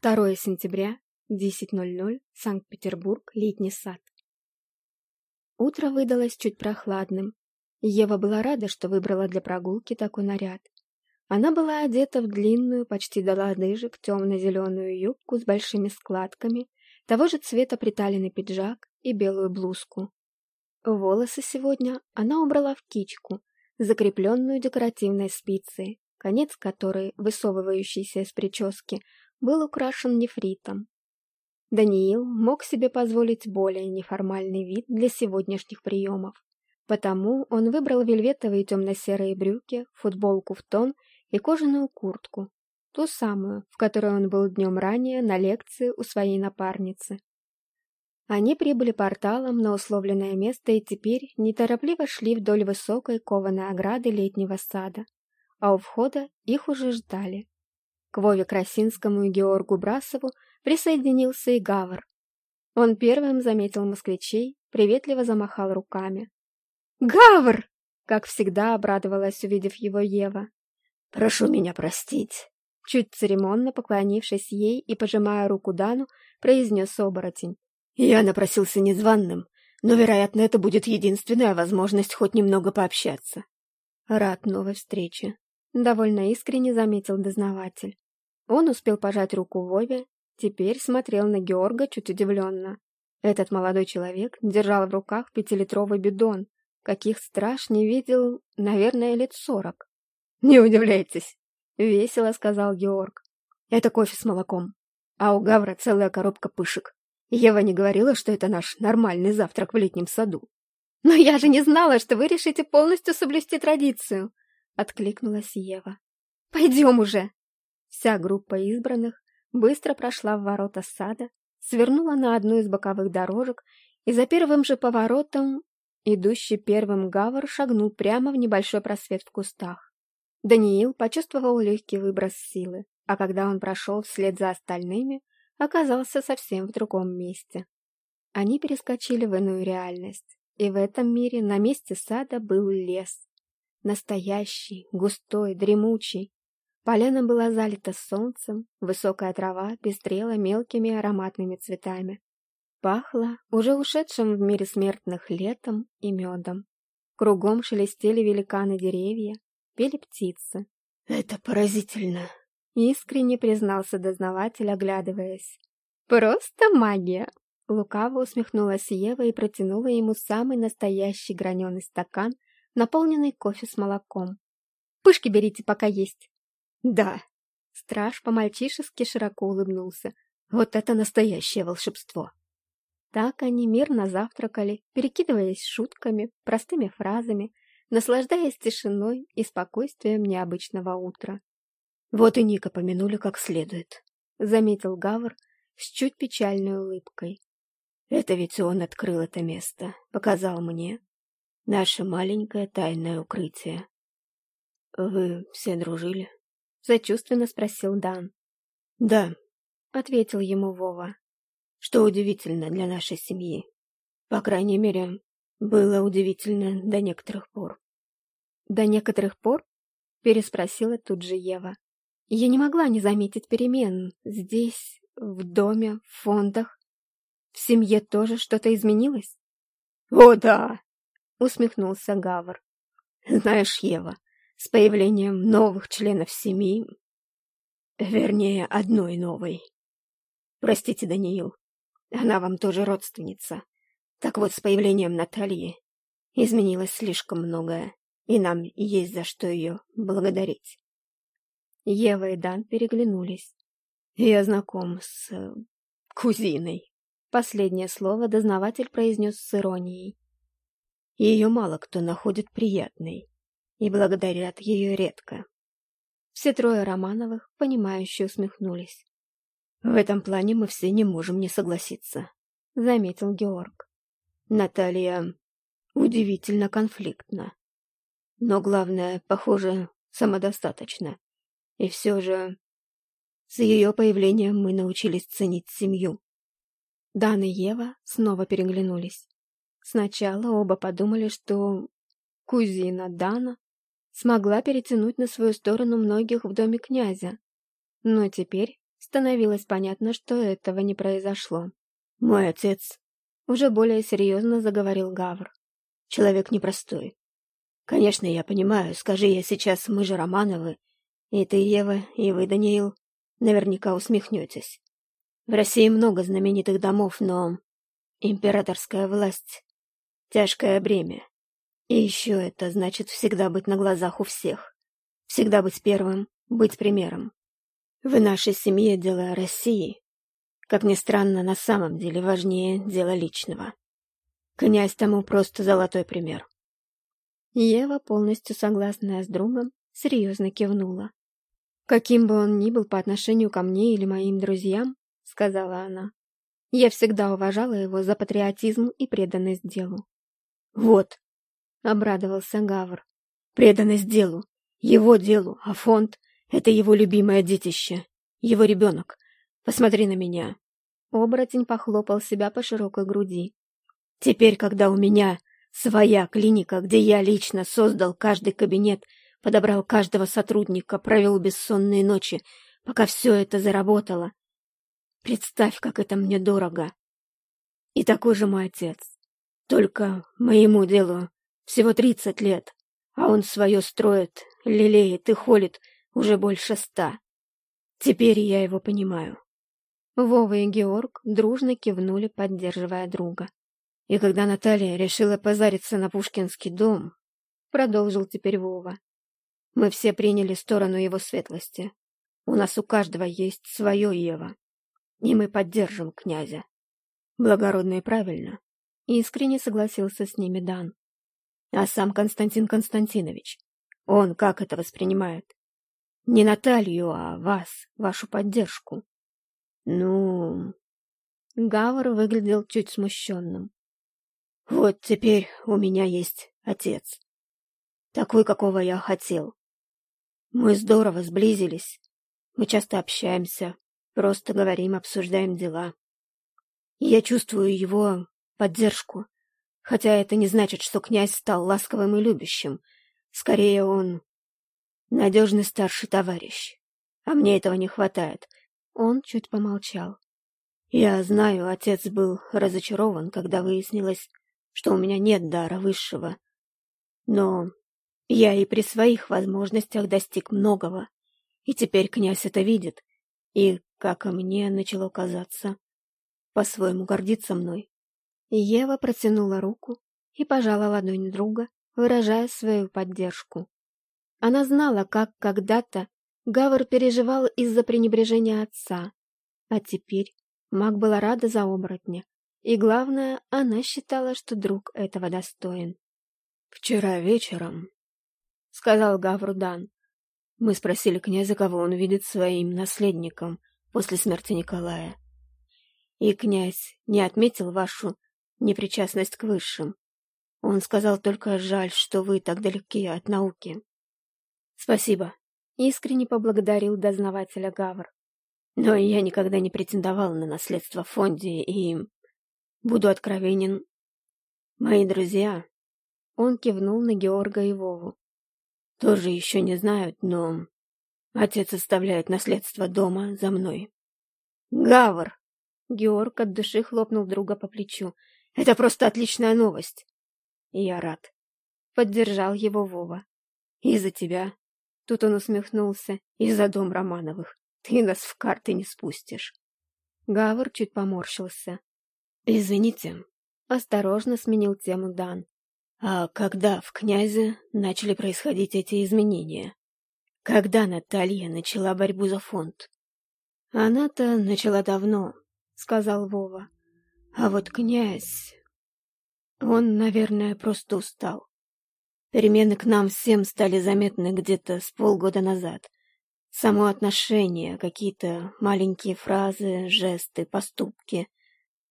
2 сентября, 10.00, Санкт-Петербург, летний сад. Утро выдалось чуть прохладным. Ева была рада, что выбрала для прогулки такой наряд. Она была одета в длинную, почти до лодыжек, темно-зеленую юбку с большими складками, того же цвета приталенный пиджак и белую блузку. Волосы сегодня она убрала в кичку, закрепленную декоративной спицей, конец которой, высовывающийся из прически, был украшен нефритом. Даниил мог себе позволить более неформальный вид для сегодняшних приемов, потому он выбрал вельветовые темно-серые брюки, футболку в тон и кожаную куртку, ту самую, в которой он был днем ранее на лекции у своей напарницы. Они прибыли порталом на условленное место и теперь неторопливо шли вдоль высокой кованой ограды летнего сада, а у входа их уже ждали. К Вове Красинскому и Георгу Брасову присоединился и Гавр. Он первым заметил москвичей, приветливо замахал руками. «Гавр!» — как всегда обрадовалась, увидев его Ева. «Прошу меня простить!» Чуть церемонно поклонившись ей и пожимая руку Дану, произнес оборотень. «Я напросился незваным, но, вероятно, это будет единственная возможность хоть немного пообщаться». «Рад новой встрече», — довольно искренне заметил дознаватель. Он успел пожать руку Вове, теперь смотрел на Георга чуть удивленно. Этот молодой человек держал в руках пятилитровый бидон, каких страж не видел, наверное, лет сорок. «Не удивляйтесь», — весело сказал Георг. «Это кофе с молоком, а у Гавра целая коробка пышек. Ева не говорила, что это наш нормальный завтрак в летнем саду». «Но я же не знала, что вы решите полностью соблюсти традицию», — откликнулась Ева. «Пойдем уже!» Вся группа избранных быстро прошла в ворота сада, свернула на одну из боковых дорожек, и за первым же поворотом идущий первым Гавр шагнул прямо в небольшой просвет в кустах. Даниил почувствовал легкий выброс силы, а когда он прошел вслед за остальными, оказался совсем в другом месте. Они перескочили в иную реальность, и в этом мире на месте сада был лес. Настоящий, густой, дремучий, Поляна была залита солнцем, высокая трава пестрела мелкими ароматными цветами. Пахло уже ушедшим в мире смертных летом и медом. Кругом шелестели великаны деревья, пели птицы. «Это поразительно!» — искренне признался дознаватель, оглядываясь. «Просто магия!» Лукаво усмехнулась Ева и протянула ему самый настоящий граненый стакан, наполненный кофе с молоком. «Пышки берите, пока есть!» Да. Страж по-мальчишески широко улыбнулся. Вот это настоящее волшебство. Так они мирно завтракали, перекидываясь шутками, простыми фразами, наслаждаясь тишиной и спокойствием необычного утра. Вот и Ника помянули как следует, — заметил Гавр с чуть печальной улыбкой. Это ведь он открыл это место, показал мне. Наше маленькое тайное укрытие. Вы все дружили? Сочувственно спросил Дан. «Да», — ответил ему Вова. «Что удивительно для нашей семьи. По крайней мере, было удивительно до некоторых пор». «До некоторых пор?» — переспросила тут же Ева. «Я не могла не заметить перемен. Здесь, в доме, в фондах. В семье тоже что-то изменилось?» «О, да!» — усмехнулся Гавр. «Знаешь, Ева, с появлением новых членов семьи, вернее, одной новой. Простите, Даниил, она вам тоже родственница. Так вот, с появлением Натальи изменилось слишком многое, и нам есть за что ее благодарить. Ева и Дан переглянулись. Я знаком с э, кузиной. Последнее слово дознаватель произнес с иронией. Ее мало кто находит приятной и благодарят ее редко. Все трое Романовых, понимающе усмехнулись. «В этом плане мы все не можем не согласиться», — заметил Георг. «Наталья удивительно конфликтна. Но главное, похоже, самодостаточно. И все же с ее появлением мы научились ценить семью». Дан и Ева снова переглянулись. Сначала оба подумали, что кузина Дана смогла перетянуть на свою сторону многих в доме князя. Но теперь, становилось понятно, что этого не произошло. «Мой отец», — уже более серьезно заговорил Гавр. «Человек непростой. Конечно, я понимаю, скажи я сейчас, мы же Романовы, и ты, Ева, и вы, Даниил, наверняка усмехнетесь. В России много знаменитых домов, но императорская власть — тяжкое бремя. И еще это значит всегда быть на глазах у всех, всегда быть первым, быть примером. В нашей семье дело России, как ни странно, на самом деле важнее дела личного. Князь тому просто золотой пример. Ева, полностью согласная с другом, серьезно кивнула. «Каким бы он ни был по отношению ко мне или моим друзьям, — сказала она, — я всегда уважала его за патриотизм и преданность делу». «Вот», — обрадовался Гавр, — «преданность делу, его делу, а фонд — это его любимое детище, его ребенок. Посмотри на меня». Оборотень похлопал себя по широкой груди. «Теперь, когда у меня своя клиника, где я лично создал каждый кабинет подобрал каждого сотрудника, провел бессонные ночи, пока все это заработало. Представь, как это мне дорого. И такой же мой отец. Только моему делу всего тридцать лет, а он свое строит, лелеет и холит уже больше ста. Теперь я его понимаю. Вова и Георг дружно кивнули, поддерживая друга. И когда Наталья решила позариться на Пушкинский дом, продолжил теперь Вова, мы все приняли сторону его светлости. У нас у каждого есть свое Ева. И мы поддержим князя. Благородно и правильно. Искренне согласился с ними Дан. А сам Константин Константинович, он как это воспринимает? Не Наталью, а вас, вашу поддержку. Ну... Гавр выглядел чуть смущенным. Вот теперь у меня есть отец. Такой, какого я хотел. Мы здорово сблизились. Мы часто общаемся, просто говорим, обсуждаем дела. Я чувствую его поддержку, хотя это не значит, что князь стал ласковым и любящим. Скорее, он надежный старший товарищ. А мне этого не хватает. Он чуть помолчал. Я знаю, отец был разочарован, когда выяснилось, что у меня нет дара высшего. Но я и при своих возможностях достиг многого, и теперь князь это видит, и, как и мне начало казаться, по-своему гордится мной. Ева протянула руку и пожала ладонь друга, выражая свою поддержку. Она знала, как когда-то Гавр переживал из-за пренебрежения отца, а теперь маг была рада за оборотня, и, главное, она считала, что друг этого достоин. «Вчера вечером — сказал Гаврудан. Мы спросили князя, кого он видит своим наследником после смерти Николая. И князь не отметил вашу непричастность к высшим. Он сказал только жаль, что вы так далеки от науки. Спасибо. Искренне поблагодарил дознавателя Гавр. Но я никогда не претендовал на наследство в фонде и... Буду откровенен. Мои друзья... Он кивнул на Георга и Вову. Тоже еще не знают, но... Отец оставляет наследство дома за мной. Гавр! Георг от души хлопнул друга по плечу. Это просто отличная новость. Я рад. Поддержал его Вова. И за тебя. Тут он усмехнулся. И за дом Романовых. Ты нас в карты не спустишь. Гавр чуть поморщился. Извините. Осторожно сменил тему Дан. А когда в князе начали происходить эти изменения? Когда Наталья начала борьбу за фонд? Она-то начала давно, сказал Вова. А вот князь... Он, наверное, просто устал. Перемены к нам всем стали заметны где-то с полгода назад. Само отношение, какие-то маленькие фразы, жесты, поступки.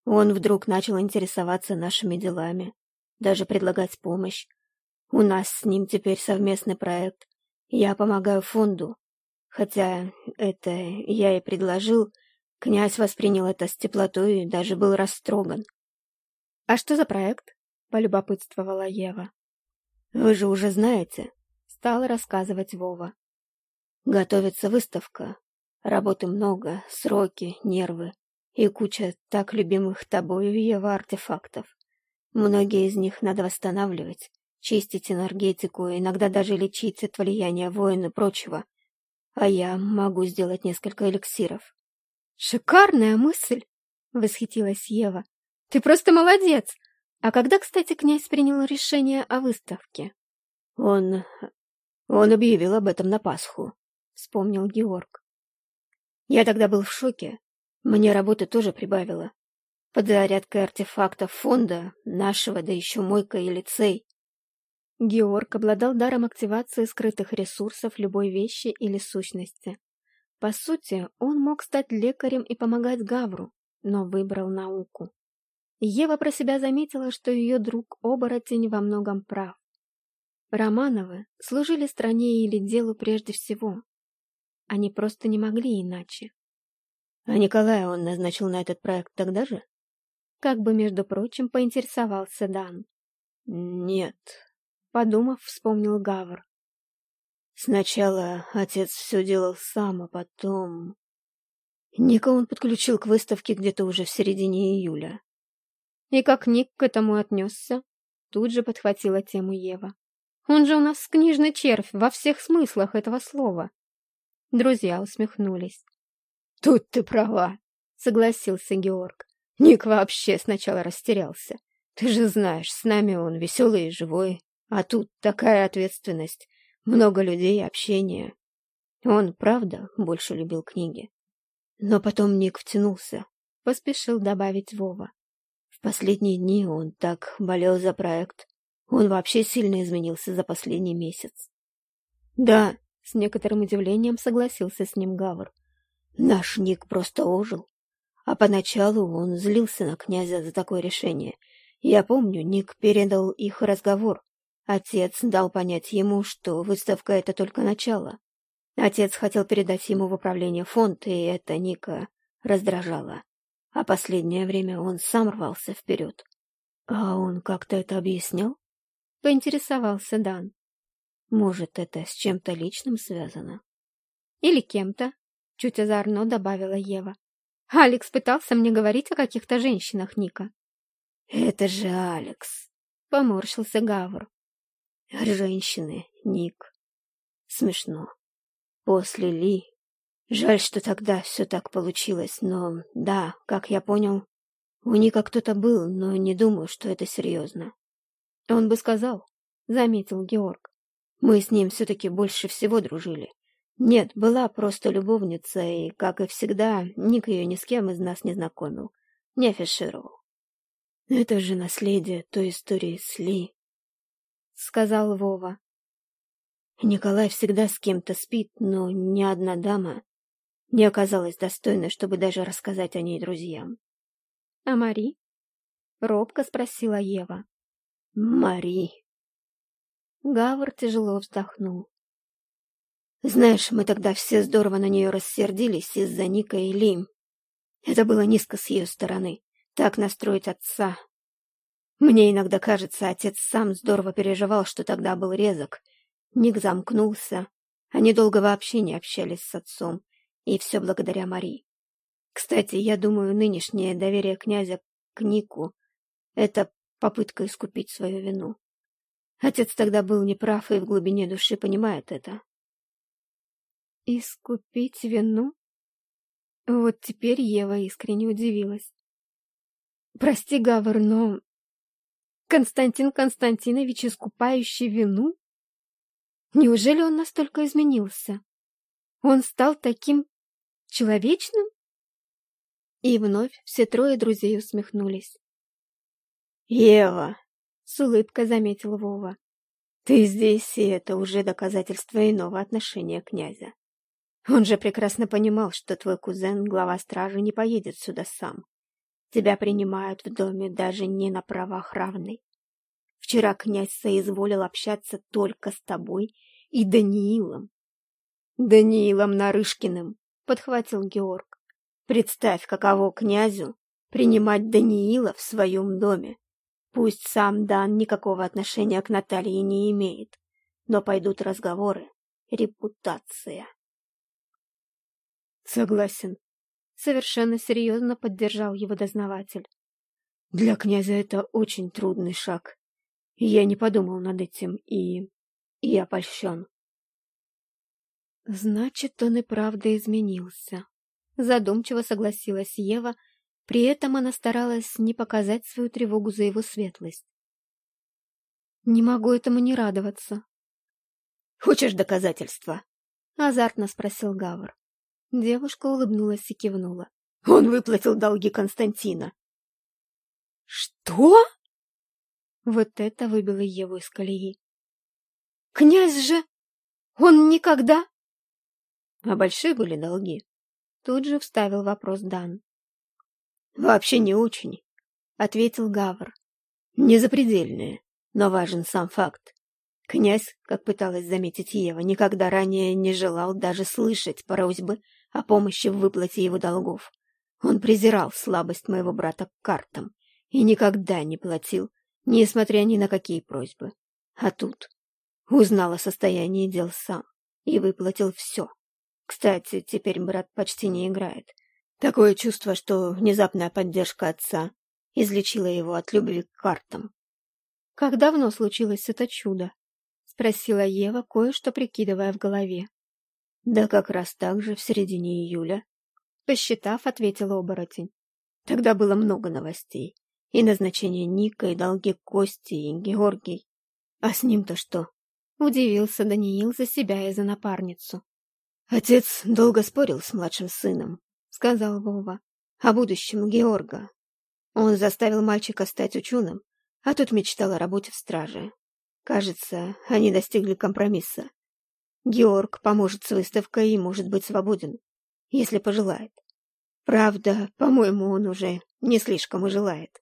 Он вдруг начал интересоваться нашими делами даже предлагать помощь. У нас с ним теперь совместный проект. Я помогаю фонду. Хотя это я и предложил, князь воспринял это с теплотой и даже был растроган. — А что за проект? — полюбопытствовала Ева. — Вы же уже знаете, — стал рассказывать Вова. Готовится выставка. Работы много, сроки, нервы и куча так любимых тобою, Ева, артефактов. Многие из них надо восстанавливать, чистить энергетику, иногда даже лечить от влияния воин и прочего. А я могу сделать несколько эликсиров. «Шикарная мысль!» — восхитилась Ева. «Ты просто молодец! А когда, кстати, князь принял решение о выставке?» «Он... он объявил об этом на Пасху», — вспомнил Георг. «Я тогда был в шоке. Мне работы тоже прибавило. Под зарядкой артефактов фонда, нашего, да еще мойка и лицей. Георг обладал даром активации скрытых ресурсов любой вещи или сущности. По сути, он мог стать лекарем и помогать Гавру, но выбрал науку. Ева про себя заметила, что ее друг-оборотень во многом прав. Романовы служили стране или делу прежде всего. Они просто не могли иначе. А Николая он назначил на этот проект тогда же? Как бы, между прочим, поинтересовался Дан. Нет, подумав, вспомнил Гавр. Сначала отец все делал сам, а потом... Ника он подключил к выставке где-то уже в середине июля. И как Ник к этому отнесся? Тут же подхватила тему Ева. Он же у нас книжный червь во всех смыслах этого слова. Друзья усмехнулись. Тут ты права, согласился Георг. Ник вообще сначала растерялся. Ты же знаешь, с нами он веселый и живой, а тут такая ответственность, много людей, общения. Он, правда, больше любил книги. Но потом Ник втянулся, поспешил добавить Вова. В последние дни он так болел за проект. Он вообще сильно изменился за последний месяц. Да, с некоторым удивлением согласился с ним Гавр. Наш Ник просто ожил. А поначалу он злился на князя за такое решение. Я помню, Ник передал их разговор. Отец дал понять ему, что выставка — это только начало. Отец хотел передать ему в управление фонд, и это Ника раздражало. А последнее время он сам рвался вперед. А он как-то это объяснял? Поинтересовался Дан. Может, это с чем-то личным связано? Или кем-то, чуть озорно добавила Ева. Алекс пытался мне говорить о каких-то женщинах Ника. «Это же Алекс!» — поморщился Гавр. «Женщины, Ник. Смешно. После Ли. Жаль, что тогда все так получилось, но да, как я понял, у Ника кто-то был, но не думаю, что это серьезно». «Он бы сказал», — заметил Георг. «Мы с ним все-таки больше всего дружили. Нет, была просто любовница, и, как и всегда, Ник ее ни с кем из нас не знакомил, не афишировал. Это же наследие той истории с Ли, — сказал Вова. Николай всегда с кем-то спит, но ни одна дама не оказалась достойной, чтобы даже рассказать о ней друзьям. — А Мари? — робко спросила Ева. — Мари. Гавр тяжело вздохнул. Знаешь, мы тогда все здорово на нее рассердились из-за Ника и Лим. Это было низко с ее стороны. Так настроить отца. Мне иногда кажется, отец сам здорово переживал, что тогда был резок. Ник замкнулся. Они долго вообще не общались с отцом. И все благодаря Мари. Кстати, я думаю, нынешнее доверие князя к Нику — это попытка искупить свою вину. Отец тогда был неправ и в глубине души понимает это. Искупить вину? Вот теперь Ева искренне удивилась. Прости, Гавр, но... Константин Константинович, искупающий вину? Неужели он настолько изменился? Он стал таким человечным? И вновь все трое друзей усмехнулись. «Ева!» — с улыбкой заметил Вова. «Ты здесь, и это уже доказательство иного отношения князя. Он же прекрасно понимал, что твой кузен, глава стражи, не поедет сюда сам. Тебя принимают в доме даже не на правах равной. Вчера князь соизволил общаться только с тобой и Даниилом. Даниилом Нарышкиным, подхватил Георг. Представь, каково князю принимать Даниила в своем доме. Пусть сам Дан никакого отношения к Наталье не имеет, но пойдут разговоры. Репутация. Согласен. Совершенно серьезно поддержал его дознаватель. Для князя это очень трудный шаг. Я не подумал над этим и... Я польщен. Значит, он и правда изменился. Задумчиво согласилась Ева, при этом она старалась не показать свою тревогу за его светлость. Не могу этому не радоваться. Хочешь доказательства? Азартно спросил Гавр. Девушка улыбнулась и кивнула. Он выплатил долги Константина. Что? Вот это выбило Еву из колеи. Князь же... Он никогда... А большие были долги? Тут же вставил вопрос Дан. Вообще не очень, ответил Гавр. Не запредельные, но важен сам факт. Князь, как пыталась заметить Ева, никогда ранее не желал даже слышать просьбы о помощи в выплате его долгов. Он презирал слабость моего брата к картам и никогда не платил, несмотря ни на какие просьбы. А тут узнал о состоянии дел сам и выплатил все. Кстати, теперь брат почти не играет. Такое чувство, что внезапная поддержка отца излечила его от любви к картам. «Как давно случилось это чудо?» — спросила Ева, кое-что прикидывая в голове. «Да как раз так же, в середине июля». Посчитав, ответил оборотень. Тогда было много новостей. И назначение Ника, и долги Кости, и Георгий. А с ним-то что? Удивился Даниил за себя и за напарницу. Отец долго спорил с младшим сыном, сказал Вова, о будущем Георга. Он заставил мальчика стать ученым, а тот мечтал о работе в страже. Кажется, они достигли компромисса. Георг поможет с выставкой и может быть свободен, если пожелает. Правда, по-моему, он уже не слишком и желает.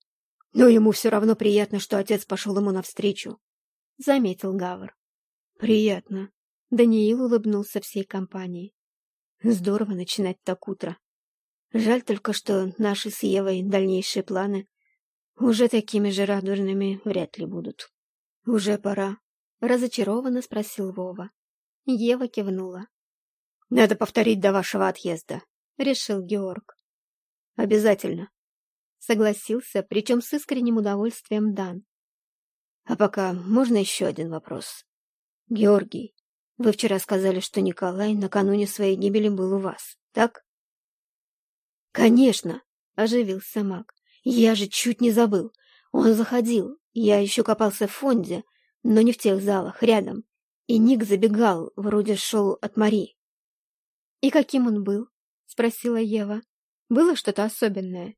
Но ему все равно приятно, что отец пошел ему навстречу, — заметил Гавр. — Приятно. Даниил улыбнулся всей компании. Здорово начинать так утро. Жаль только, что наши с Евой дальнейшие планы уже такими же радужными вряд ли будут. Уже пора. Разочарованно спросил Вова. Ева кивнула. Надо повторить до вашего отъезда, решил Георг. Обязательно. Согласился, причем с искренним удовольствием Дан. А пока можно еще один вопрос? Георгий, вы вчера сказали, что Николай накануне своей гибели был у вас, так? Конечно, оживился маг. Я же чуть не забыл. Он заходил. Я еще копался в фонде, но не в тех залах, рядом. И Ник забегал, вроде шел от Мари. «И каким он был?» — спросила Ева. «Было что-то особенное?»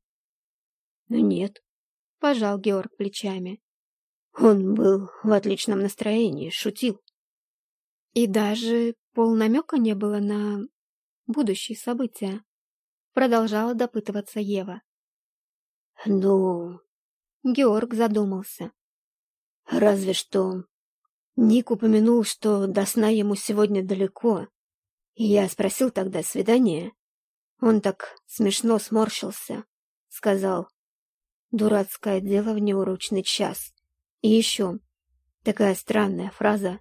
«Ну нет», — пожал Георг плечами. «Он был в отличном настроении, шутил». И даже полнамека не было на будущие события. Продолжала допытываться Ева. «Ну...» Георг задумался. «Разве что Ник упомянул, что до сна ему сегодня далеко, и я спросил тогда свидание. Он так смешно сморщился, сказал, дурацкое дело в неурочный час. И еще такая странная фраза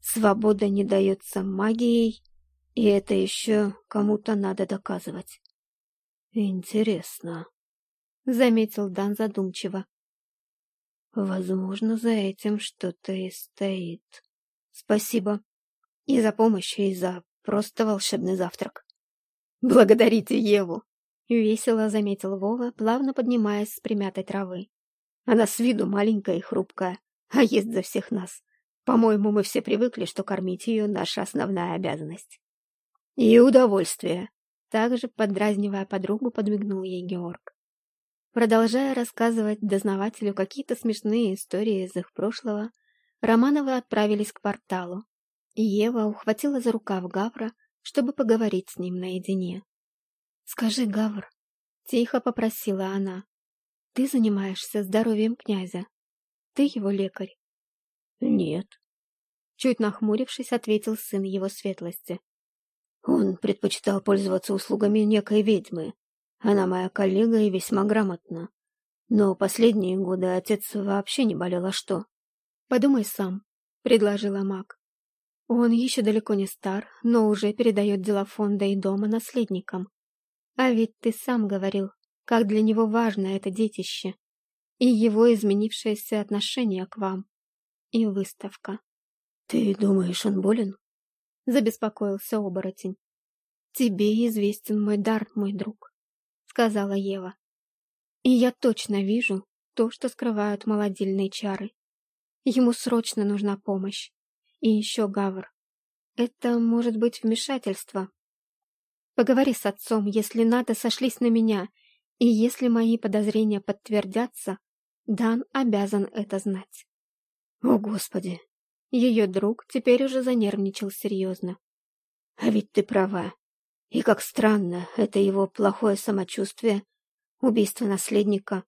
«Свобода не дается магией, и это еще кому-то надо доказывать». «Интересно», — заметил Дан задумчиво. Возможно, за этим что-то и стоит. Спасибо. И за помощь, и за просто волшебный завтрак. Благодарите Еву. Весело заметил Вова, плавно поднимаясь с примятой травы. Она с виду маленькая и хрупкая, а ест за всех нас. По-моему, мы все привыкли, что кормить ее — наша основная обязанность. И удовольствие. Также, подразнивая подругу, подмигнул ей Георг. Продолжая рассказывать дознавателю какие-то смешные истории из их прошлого, Романовы отправились к порталу, и Ева ухватила за рукав Гавра, чтобы поговорить с ним наедине. «Скажи, Гавр», — тихо попросила она, — «ты занимаешься здоровьем князя. Ты его лекарь?» «Нет», — чуть нахмурившись, ответил сын его светлости. «Он предпочитал пользоваться услугами некой ведьмы, она моя коллега и весьма грамотна. Но последние годы отец вообще не болел, а что? Подумай сам, — предложила маг. Он еще далеко не стар, но уже передает дела фонда и дома наследникам. А ведь ты сам говорил, как для него важно это детище и его изменившееся отношение к вам, и выставка. «Ты думаешь, он болен?» — забеспокоился оборотень. «Тебе известен мой дар, мой друг», — сказала Ева. «И я точно вижу то, что скрывают молодильные чары. Ему срочно нужна помощь. И еще Гавр. Это может быть вмешательство. Поговори с отцом, если надо, сошлись на меня, и если мои подозрения подтвердятся, Дан обязан это знать». «О, Господи!» Ее друг теперь уже занервничал серьезно. «А ведь ты права. И как странно, это его плохое самочувствие, убийство наследника.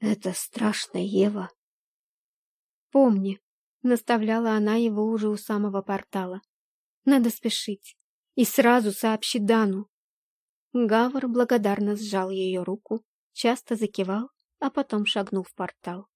Это страшно, Ева». «Помни», — наставляла она его уже у самого портала. «Надо спешить. И сразу сообщи Дану». Гавр благодарно сжал ее руку, часто закивал, а потом шагнул в портал.